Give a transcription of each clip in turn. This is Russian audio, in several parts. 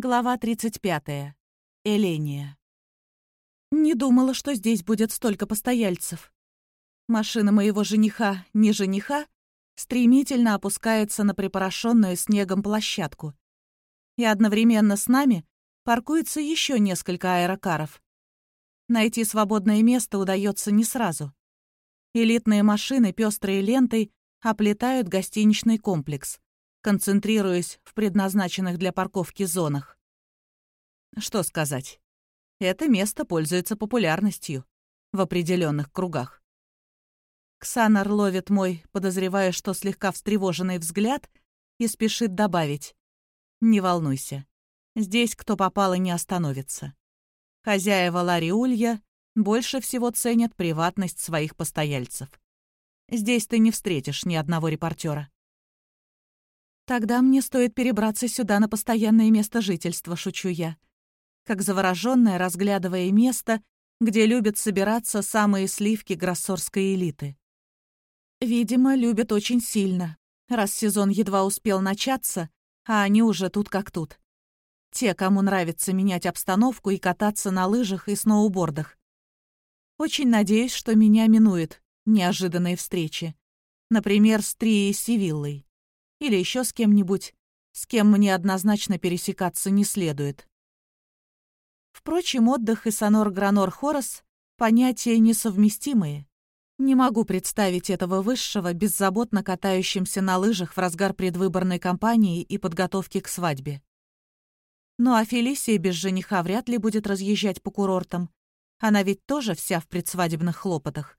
Глава 35. Эления. Не думала, что здесь будет столько постояльцев. Машина моего жениха, не жениха, стремительно опускается на припорошенную снегом площадку. И одновременно с нами паркуется еще несколько аэрокаров. Найти свободное место удается не сразу. Элитные машины, пестрые лентой, оплетают гостиничный комплекс концентрируясь в предназначенных для парковки зонах. Что сказать? Это место пользуется популярностью в определенных кругах. Ксанар ловит мой, подозревая, что слегка встревоженный взгляд, и спешит добавить. «Не волнуйся. Здесь кто попало не остановится. Хозяева Лариулья больше всего ценят приватность своих постояльцев. Здесь ты не встретишь ни одного репортера. Тогда мне стоит перебраться сюда на постоянное место жительства, шучу я. Как заворожённая, разглядывая место, где любят собираться самые сливки гроссорской элиты. Видимо, любят очень сильно, раз сезон едва успел начаться, а они уже тут как тут. Те, кому нравится менять обстановку и кататься на лыжах и сноубордах. Очень надеюсь, что меня минуют неожиданные встречи. Например, с Трией Сивиллой. Или еще с кем-нибудь, с кем мне однозначно пересекаться не следует. Впрочем, отдых и сонор Гранор Хорос — понятия несовместимые. Не могу представить этого высшего, беззаботно катающимся на лыжах в разгар предвыборной кампании и подготовки к свадьбе. Ну а Фелисия без жениха вряд ли будет разъезжать по курортам. Она ведь тоже вся в предсвадебных хлопотах.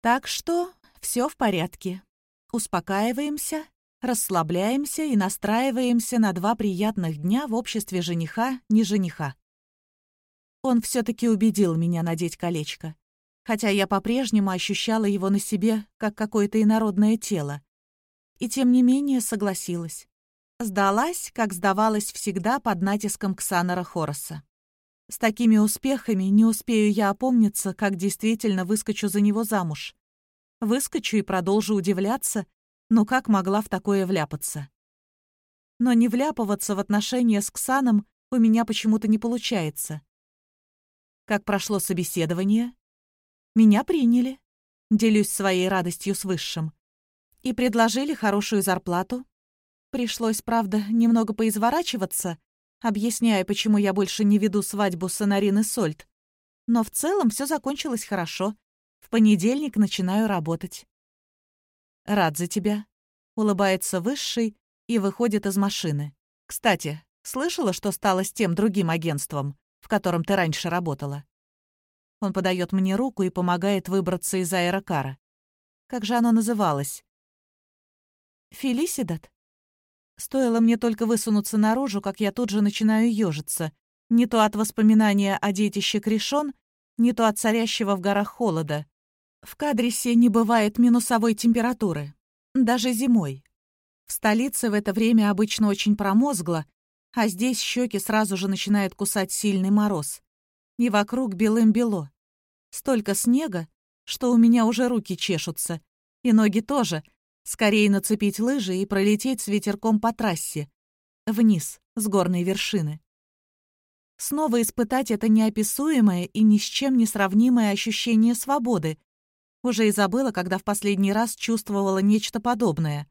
Так что все в порядке. Успокаиваемся расслабляемся и настраиваемся на два приятных дня в обществе жениха, не жениха. Он все-таки убедил меня надеть колечко, хотя я по-прежнему ощущала его на себе, как какое-то инородное тело. И тем не менее согласилась. Сдалась, как сдавалась всегда под натиском Ксанара Хороса. С такими успехами не успею я опомниться, как действительно выскочу за него замуж. Выскочу и продолжу удивляться, ну как могла в такое вляпаться? Но не вляпываться в отношения с Ксаном у меня почему-то не получается. Как прошло собеседование? Меня приняли. Делюсь своей радостью с Высшим. И предложили хорошую зарплату. Пришлось, правда, немного поизворачиваться, объясняя, почему я больше не веду свадьбу с Анарины Сольт. Но в целом все закончилось хорошо. В понедельник начинаю работать. «Рад за тебя», — улыбается Высший и выходит из машины. «Кстати, слышала, что стало с тем другим агентством, в котором ты раньше работала?» Он подает мне руку и помогает выбраться из аэрокара. Как же оно называлось? «Фелисидат?» Стоило мне только высунуться наружу, как я тут же начинаю ежиться. Не то от воспоминания о детище Кришон, не то от царящего в горах холода. В Кадрисе не бывает минусовой температуры, даже зимой. В столице в это время обычно очень промозгло, а здесь щеки сразу же начинает кусать сильный мороз. И вокруг белым-бело. Столько снега, что у меня уже руки чешутся. И ноги тоже. Скорее нацепить лыжи и пролететь с ветерком по трассе. Вниз, с горной вершины. Снова испытать это неописуемое и ни с чем не сравнимое ощущение свободы, уже и забыла, когда в последний раз чувствовала нечто подобное.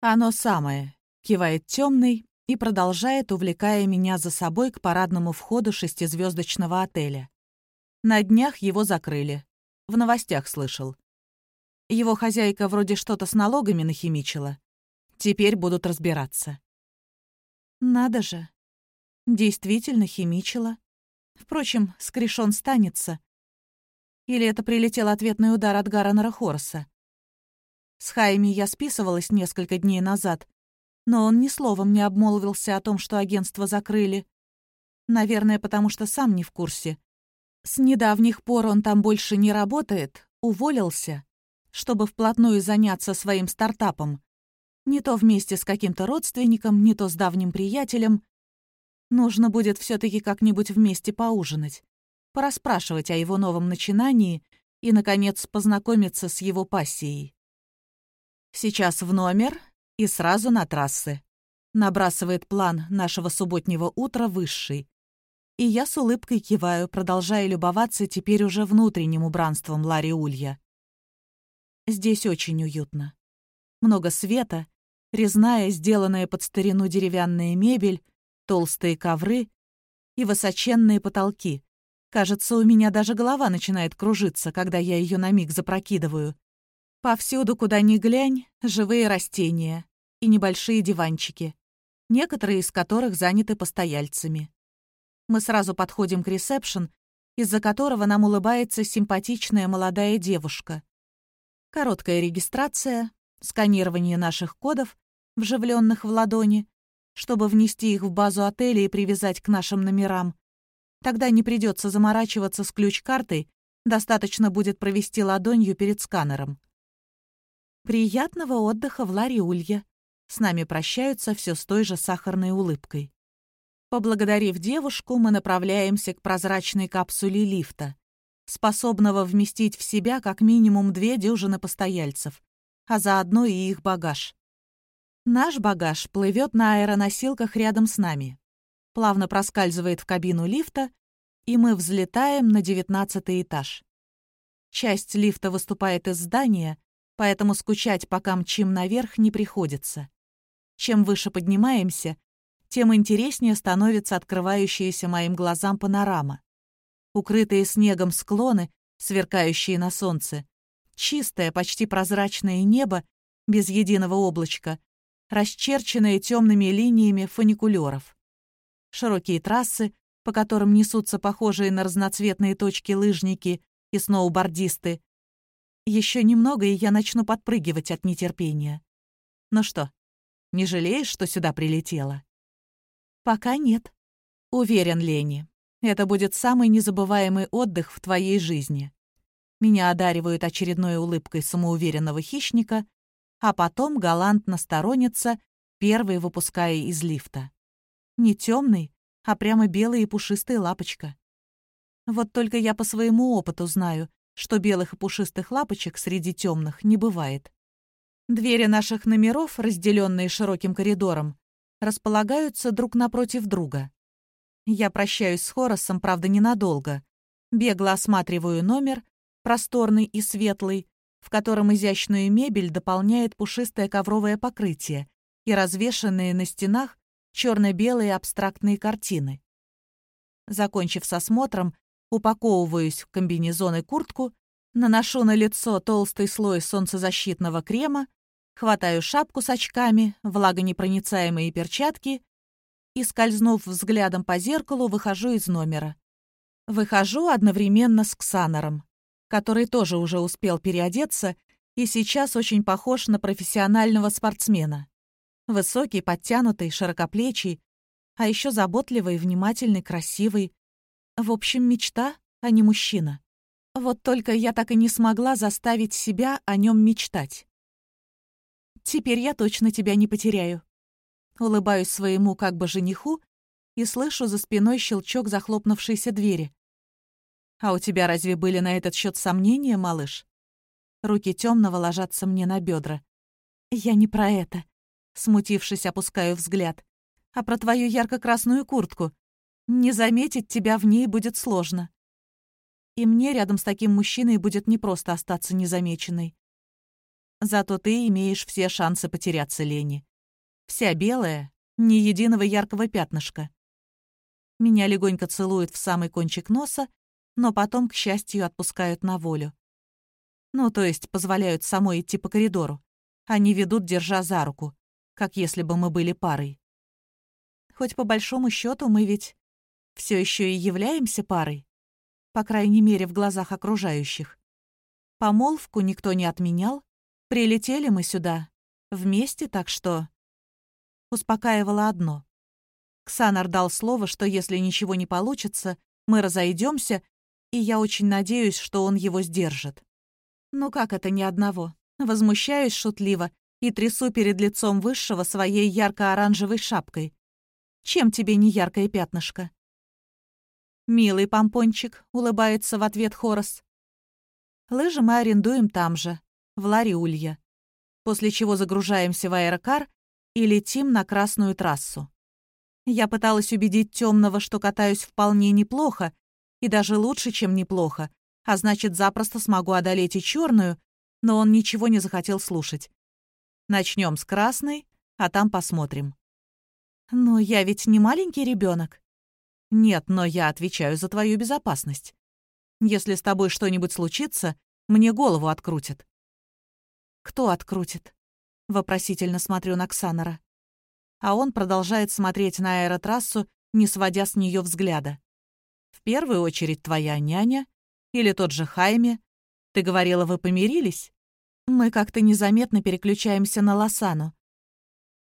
«Оно самое», — кивает темный и продолжает, увлекая меня за собой к парадному входу шестизвездочного отеля. На днях его закрыли. В новостях слышал. Его хозяйка вроде что-то с налогами нахимичила. Теперь будут разбираться. Надо же. Действительно химичила. Впрочем, скрешен станется. Или это прилетел ответный удар от Гарренера Хорса? С Хайми я списывалась несколько дней назад, но он ни словом не обмолвился о том, что агентство закрыли. Наверное, потому что сам не в курсе. С недавних пор он там больше не работает, уволился, чтобы вплотную заняться своим стартапом. Не то вместе с каким-то родственником, не то с давним приятелем. Нужно будет все таки как-нибудь вместе поужинать порасспрашивать о его новом начинании и, наконец, познакомиться с его пассией. Сейчас в номер и сразу на трассы. набрасывает план нашего субботнего утра высший. И я с улыбкой киваю, продолжая любоваться теперь уже внутренним убранством Ларри Улья. Здесь очень уютно. Много света, резная, сделанная под старину деревянная мебель, толстые ковры и высоченные потолки. Кажется, у меня даже голова начинает кружиться, когда я ее на миг запрокидываю. Повсюду, куда ни глянь, живые растения и небольшие диванчики, некоторые из которых заняты постояльцами. Мы сразу подходим к ресепшн, из-за которого нам улыбается симпатичная молодая девушка. Короткая регистрация, сканирование наших кодов, вживленных в ладони, чтобы внести их в базу отеля и привязать к нашим номерам. Тогда не придется заморачиваться с ключ-картой, достаточно будет провести ладонью перед сканером. Приятного отдыха в Лариулье. С нами прощаются все с той же сахарной улыбкой. Поблагодарив девушку, мы направляемся к прозрачной капсуле лифта, способного вместить в себя как минимум две дюжины постояльцев, а заодно и их багаж. Наш багаж плывет на аэроносилках рядом с нами, плавно проскальзывает в кабину лифта, и мы взлетаем на девятнадцатый этаж. Часть лифта выступает из здания, поэтому скучать, пока мчим наверх, не приходится. Чем выше поднимаемся, тем интереснее становится открывающаяся моим глазам панорама. Укрытые снегом склоны, сверкающие на солнце, чистое, почти прозрачное небо, без единого облачка, расчерченное темными линиями фуникулеров. Широкие трассы, по которым несутся похожие на разноцветные точки лыжники и сноубордисты. Еще немного, и я начну подпрыгивать от нетерпения. Ну что, не жалеешь, что сюда прилетела? «Пока нет». «Уверен, Лени, это будет самый незабываемый отдых в твоей жизни». Меня одаривают очередной улыбкой самоуверенного хищника, а потом галантно сторонится, первый выпуская из лифта. Не темный, а прямо белая и пушистая лапочка. Вот только я по своему опыту знаю, что белых и пушистых лапочек среди темных не бывает. Двери наших номеров, разделенные широким коридором, располагаются друг напротив друга. Я прощаюсь с Хоросом, правда, ненадолго. Бегло осматриваю номер, просторный и светлый, в котором изящную мебель дополняет пушистое ковровое покрытие и развешанные на стенах черно-белые абстрактные картины. Закончив с осмотром, упаковываюсь в комбинезон и куртку, наношу на лицо толстый слой солнцезащитного крема Хватаю шапку с очками, влагонепроницаемые перчатки и, скользнув взглядом по зеркалу, выхожу из номера. Выхожу одновременно с Ксанором, который тоже уже успел переодеться и сейчас очень похож на профессионального спортсмена. Высокий, подтянутый, широкоплечий, а еще заботливый, внимательный, красивый. В общем, мечта, а не мужчина. Вот только я так и не смогла заставить себя о нем мечтать. Теперь я точно тебя не потеряю. Улыбаюсь своему как бы жениху и слышу за спиной щелчок захлопнувшейся двери. А у тебя разве были на этот счет сомнения, малыш? Руки темного ложатся мне на бедра. Я не про это. Смутившись, опускаю взгляд. А про твою ярко-красную куртку. Не заметить тебя в ней будет сложно. И мне рядом с таким мужчиной будет непросто остаться незамеченной. Зато ты имеешь все шансы потеряться, Лени. Вся белая, ни единого яркого пятнышка. Меня легонько целуют в самый кончик носа, но потом, к счастью, отпускают на волю. Ну, то есть позволяют самой идти по коридору. Они ведут, держа за руку, как если бы мы были парой. Хоть по большому счету мы ведь все еще и являемся парой, по крайней мере, в глазах окружающих. Помолвку никто не отменял, Прилетели мы сюда. Вместе, так что...» Успокаивало одно. Ксанар дал слово, что если ничего не получится, мы разойдемся, и я очень надеюсь, что он его сдержит. Ну как это ни одного? Возмущаюсь шутливо и трясу перед лицом высшего своей ярко-оранжевой шапкой. Чем тебе не яркое пятнышко? «Милый помпончик», — улыбается в ответ Хорос. «Лыжи мы арендуем там же в Лариулье. После чего загружаемся в аэрокар, и летим на красную трассу. Я пыталась убедить темного, что катаюсь вполне неплохо, и даже лучше, чем неплохо, а значит, запросто смогу одолеть и черную, но он ничего не захотел слушать. Начнем с красной, а там посмотрим. Но я ведь не маленький ребенок. Нет, но я отвечаю за твою безопасность. Если с тобой что-нибудь случится, мне голову открутят. Кто открутит? Вопросительно смотрю на Ксанора. А он продолжает смотреть на аэротрассу, не сводя с нее взгляда. В первую очередь твоя няня или тот же Хайме. Ты говорила, вы помирились? Мы как-то незаметно переключаемся на Лосану.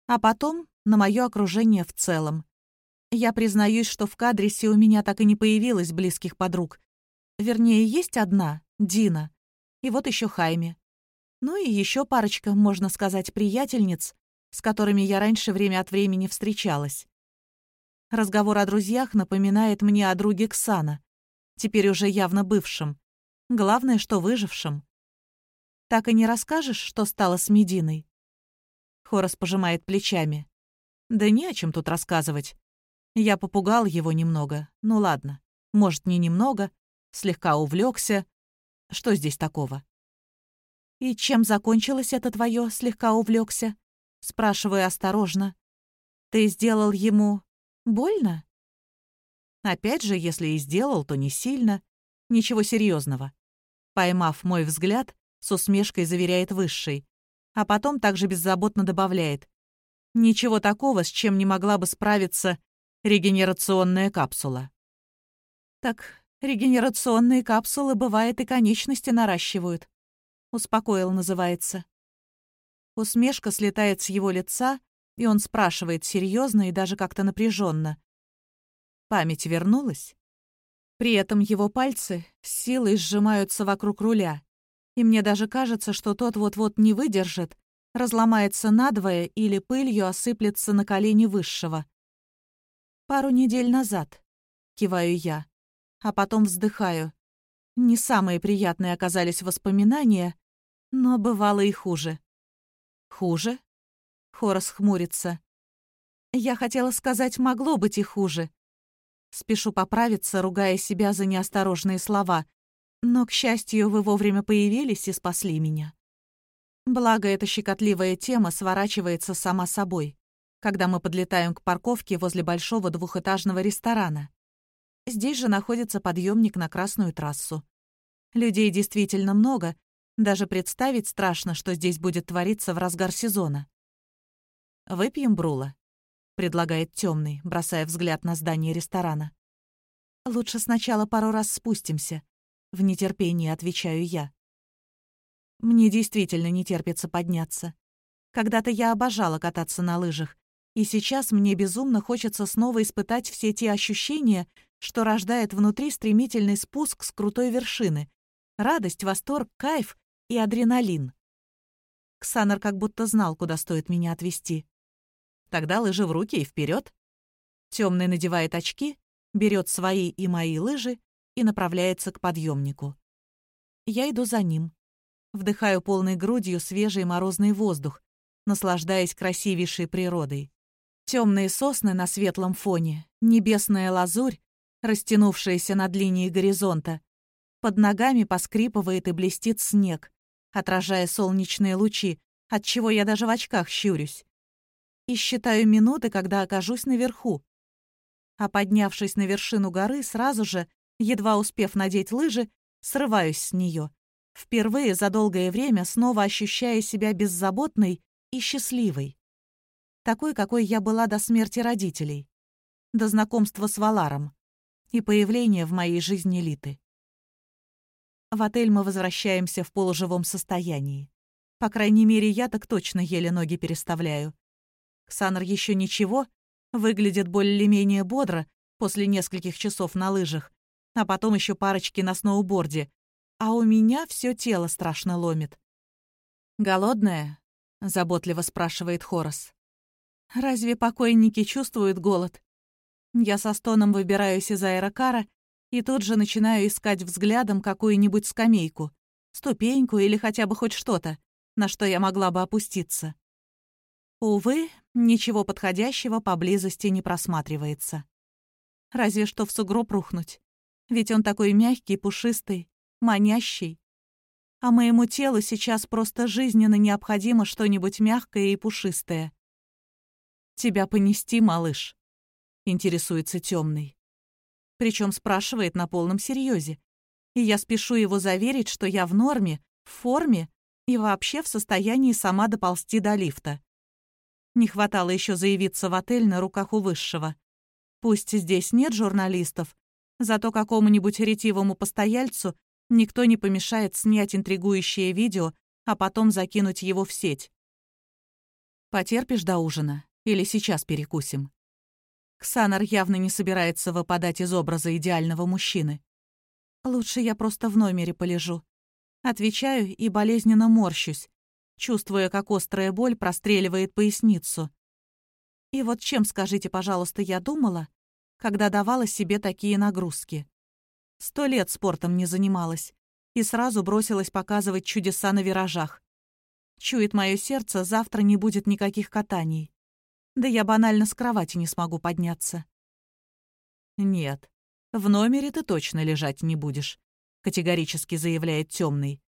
А потом на мое окружение в целом. Я признаюсь, что в кадрисе у меня так и не появилось близких подруг. Вернее, есть одна, Дина. И вот еще Хайме. Ну и еще парочка, можно сказать, приятельниц, с которыми я раньше время от времени встречалась. Разговор о друзьях напоминает мне о друге Ксана, теперь уже явно бывшем. Главное, что выжившем. Так и не расскажешь, что стало с Мединой? Хорос пожимает плечами. Да не о чем тут рассказывать. Я попугал его немного. Ну ладно. Может, не немного. Слегка увлекся. Что здесь такого? «И чем закончилось это твое слегка увлекся? Спрашиваю осторожно. «Ты сделал ему больно?» Опять же, если и сделал, то не сильно. Ничего серьезного. Поймав мой взгляд, с усмешкой заверяет Высший. А потом также беззаботно добавляет. Ничего такого, с чем не могла бы справиться регенерационная капсула. Так регенерационные капсулы, бывает, и конечности наращивают. Успокоил, называется. Усмешка слетает с его лица, и он спрашивает серьезно и даже как-то напряженно. Память вернулась? При этом его пальцы с силой сжимаются вокруг руля, и мне даже кажется, что тот вот-вот не выдержит, разломается надвое или пылью осыплется на колени высшего. Пару недель назад, киваю я, а потом вздыхаю. Не самые приятные оказались воспоминания, но бывало и хуже. Хуже? Хорос хмурится. Я хотела сказать, могло быть и хуже. Спешу поправиться, ругая себя за неосторожные слова. Но, к счастью, вы вовремя появились и спасли меня. Благо, эта щекотливая тема сворачивается сама собой, когда мы подлетаем к парковке возле большого двухэтажного ресторана. Здесь же находится подъемник на Красную трассу. Людей действительно много, даже представить страшно, что здесь будет твориться в разгар сезона. «Выпьем Брула», — предлагает темный, бросая взгляд на здание ресторана. «Лучше сначала пару раз спустимся», — в нетерпении отвечаю я. Мне действительно не терпится подняться. Когда-то я обожала кататься на лыжах, и сейчас мне безумно хочется снова испытать все те ощущения, что рождает внутри стремительный спуск с крутой вершины. Радость, восторг, кайф и адреналин. Ксанар как будто знал, куда стоит меня отвезти. Тогда лыжи в руки и вперед. Темный надевает очки, берет свои и мои лыжи и направляется к подъемнику. Я иду за ним. Вдыхаю полной грудью свежий морозный воздух, наслаждаясь красивейшей природой. Темные сосны на светлом фоне, небесная лазурь, растянувшаяся над линией горизонта. Под ногами поскрипывает и блестит снег, отражая солнечные лучи, от чего я даже в очках щурюсь. И считаю минуты, когда окажусь наверху. А поднявшись на вершину горы, сразу же, едва успев надеть лыжи, срываюсь с нее. Впервые за долгое время снова ощущая себя беззаботной и счастливой. Такой, какой я была до смерти родителей. До знакомства с Валаром и появления в моей жизни Литы. В отель мы возвращаемся в полуживом состоянии. По крайней мере, я так точно еле ноги переставляю. Ксанар еще ничего, выглядит более-менее бодро после нескольких часов на лыжах, а потом еще парочки на сноуборде, а у меня все тело страшно ломит. «Голодная?» — заботливо спрашивает Хорос. «Разве покойники чувствуют голод?» Я со стоном выбираюсь из аэрокара и тут же начинаю искать взглядом какую-нибудь скамейку, ступеньку или хотя бы хоть что-то, на что я могла бы опуститься. Увы, ничего подходящего поблизости не просматривается. Разве что в сугроб рухнуть. Ведь он такой мягкий, пушистый, манящий. А моему телу сейчас просто жизненно необходимо что-нибудь мягкое и пушистое. «Тебя понести, малыш?» — интересуется темный. Причем спрашивает на полном серьезе. И я спешу его заверить, что я в норме, в форме и вообще в состоянии сама доползти до лифта. Не хватало еще заявиться в отель на руках у высшего. Пусть здесь нет журналистов, зато какому-нибудь ретивому постояльцу никто не помешает снять интригующее видео, а потом закинуть его в сеть. Потерпишь до ужина? Или сейчас перекусим? Ксанар явно не собирается выпадать из образа идеального мужчины. Лучше я просто в номере полежу. Отвечаю и болезненно морщусь, чувствуя, как острая боль простреливает поясницу. И вот чем, скажите, пожалуйста, я думала, когда давала себе такие нагрузки? Сто лет спортом не занималась и сразу бросилась показывать чудеса на виражах. Чует мое сердце, завтра не будет никаких катаний. Да я банально с кровати не смогу подняться. Нет, в номере ты точно лежать не будешь, категорически заявляет темный.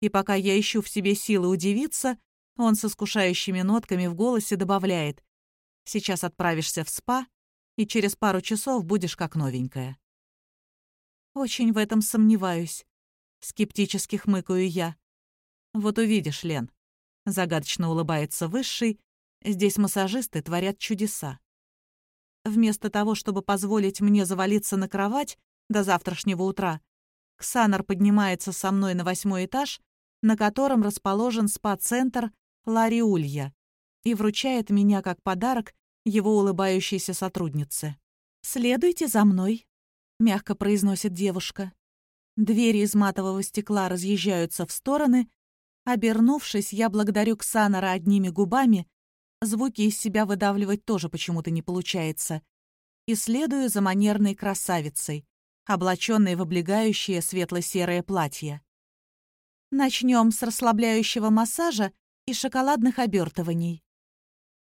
И пока я ищу в себе силы удивиться, он с искушающими нотками в голосе добавляет «Сейчас отправишься в спа, и через пару часов будешь как новенькая». «Очень в этом сомневаюсь», — скептически хмыкаю я. «Вот увидишь, Лен», — загадочно улыбается Высший, «здесь массажисты творят чудеса». Вместо того, чтобы позволить мне завалиться на кровать до завтрашнего утра, Ксанар поднимается со мной на восьмой этаж на котором расположен спа-центр Лариулья, и вручает меня как подарок его улыбающейся сотруднице. «Следуйте за мной», — мягко произносит девушка. Двери из матового стекла разъезжаются в стороны. Обернувшись, я благодарю Ксанара одними губами. Звуки из себя выдавливать тоже почему-то не получается. И следую за манерной красавицей, облаченной в облегающее светло-серое платье. Начнем с расслабляющего массажа и шоколадных обертываний.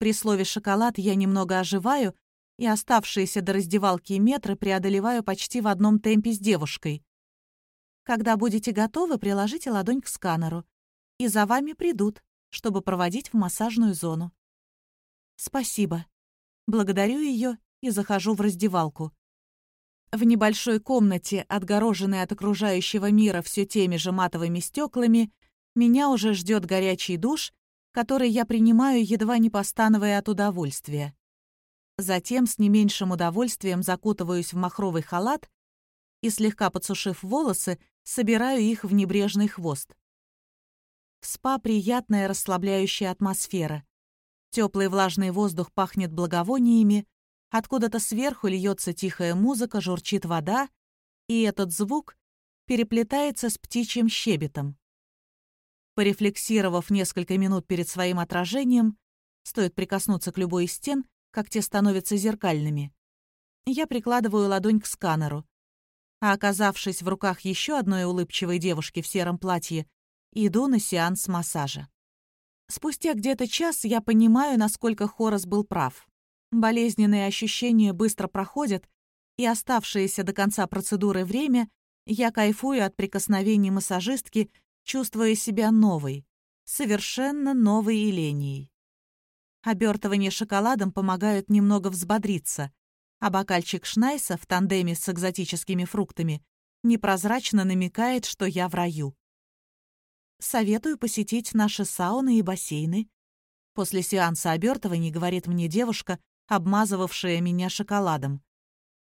При слове «шоколад» я немного оживаю и оставшиеся до раздевалки метры преодолеваю почти в одном темпе с девушкой. Когда будете готовы, приложите ладонь к сканеру, и за вами придут, чтобы проводить в массажную зону. Спасибо. Благодарю ее и захожу в раздевалку. В небольшой комнате, отгороженной от окружающего мира все теми же матовыми стеклами, меня уже ждет горячий душ, который я принимаю, едва не постановая от удовольствия. Затем с не меньшим удовольствием закутываюсь в махровый халат и, слегка подсушив волосы, собираю их в небрежный хвост. В спа приятная расслабляющая атмосфера. Теплый влажный воздух пахнет благовониями, Откуда-то сверху льется тихая музыка, журчит вода, и этот звук переплетается с птичьим щебетом. Порефлексировав несколько минут перед своим отражением, стоит прикоснуться к любой из стен, как те становятся зеркальными. Я прикладываю ладонь к сканеру, а оказавшись в руках еще одной улыбчивой девушки в сером платье, иду на сеанс массажа. Спустя где-то час я понимаю, насколько Хорас был прав. Болезненные ощущения быстро проходят, и оставшееся до конца процедуры время я кайфую от прикосновений массажистки, чувствуя себя новой, совершенно новой Еленией. Обертывание шоколадом помогают немного взбодриться, а бокальчик Шнайса в тандеме с экзотическими фруктами непрозрачно намекает, что я в раю. Советую посетить наши сауны и бассейны. После сеанса обертываний, говорит мне девушка, обмазывавшая меня шоколадом.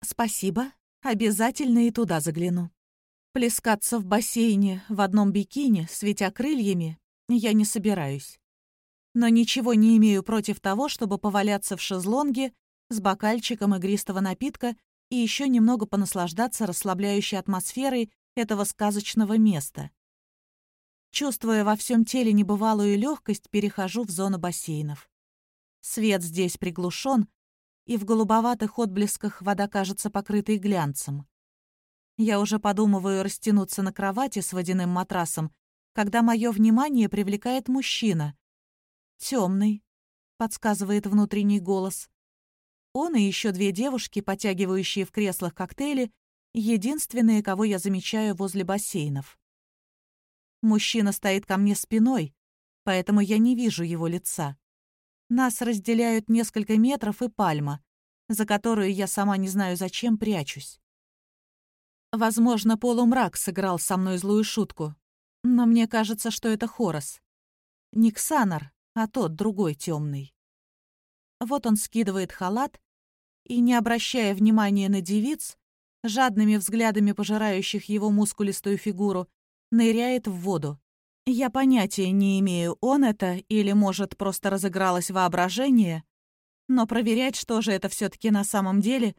«Спасибо, обязательно и туда загляну». Плескаться в бассейне в одном бикини, светя крыльями, я не собираюсь. Но ничего не имею против того, чтобы поваляться в шезлонге с бокальчиком игристого напитка и еще немного понаслаждаться расслабляющей атмосферой этого сказочного места. Чувствуя во всем теле небывалую легкость, перехожу в зону бассейнов. Свет здесь приглушен, и в голубоватых отблесках вода кажется покрытой глянцем. Я уже подумываю растянуться на кровати с водяным матрасом, когда мое внимание привлекает мужчина. Темный. — подсказывает внутренний голос. Он и еще две девушки, потягивающие в креслах коктейли, единственные, кого я замечаю возле бассейнов. Мужчина стоит ко мне спиной, поэтому я не вижу его лица. Нас разделяют несколько метров и пальма, за которую я сама не знаю зачем прячусь. Возможно, полумрак сыграл со мной злую шутку, но мне кажется, что это Хорос. Не Ксанар, а тот другой темный. Вот он скидывает халат и, не обращая внимания на девиц, жадными взглядами пожирающих его мускулистую фигуру, ныряет в воду. Я понятия не имею, он это или, может, просто разыгралось воображение, но проверять, что же это все таки на самом деле,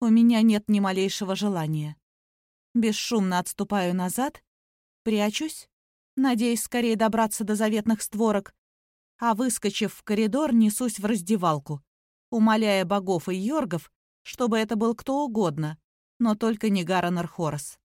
у меня нет ни малейшего желания. Бесшумно отступаю назад, прячусь, надеясь скорее добраться до заветных створок, а, выскочив в коридор, несусь в раздевалку, умоляя богов и йоргов, чтобы это был кто угодно, но только не Гарренер Хорос.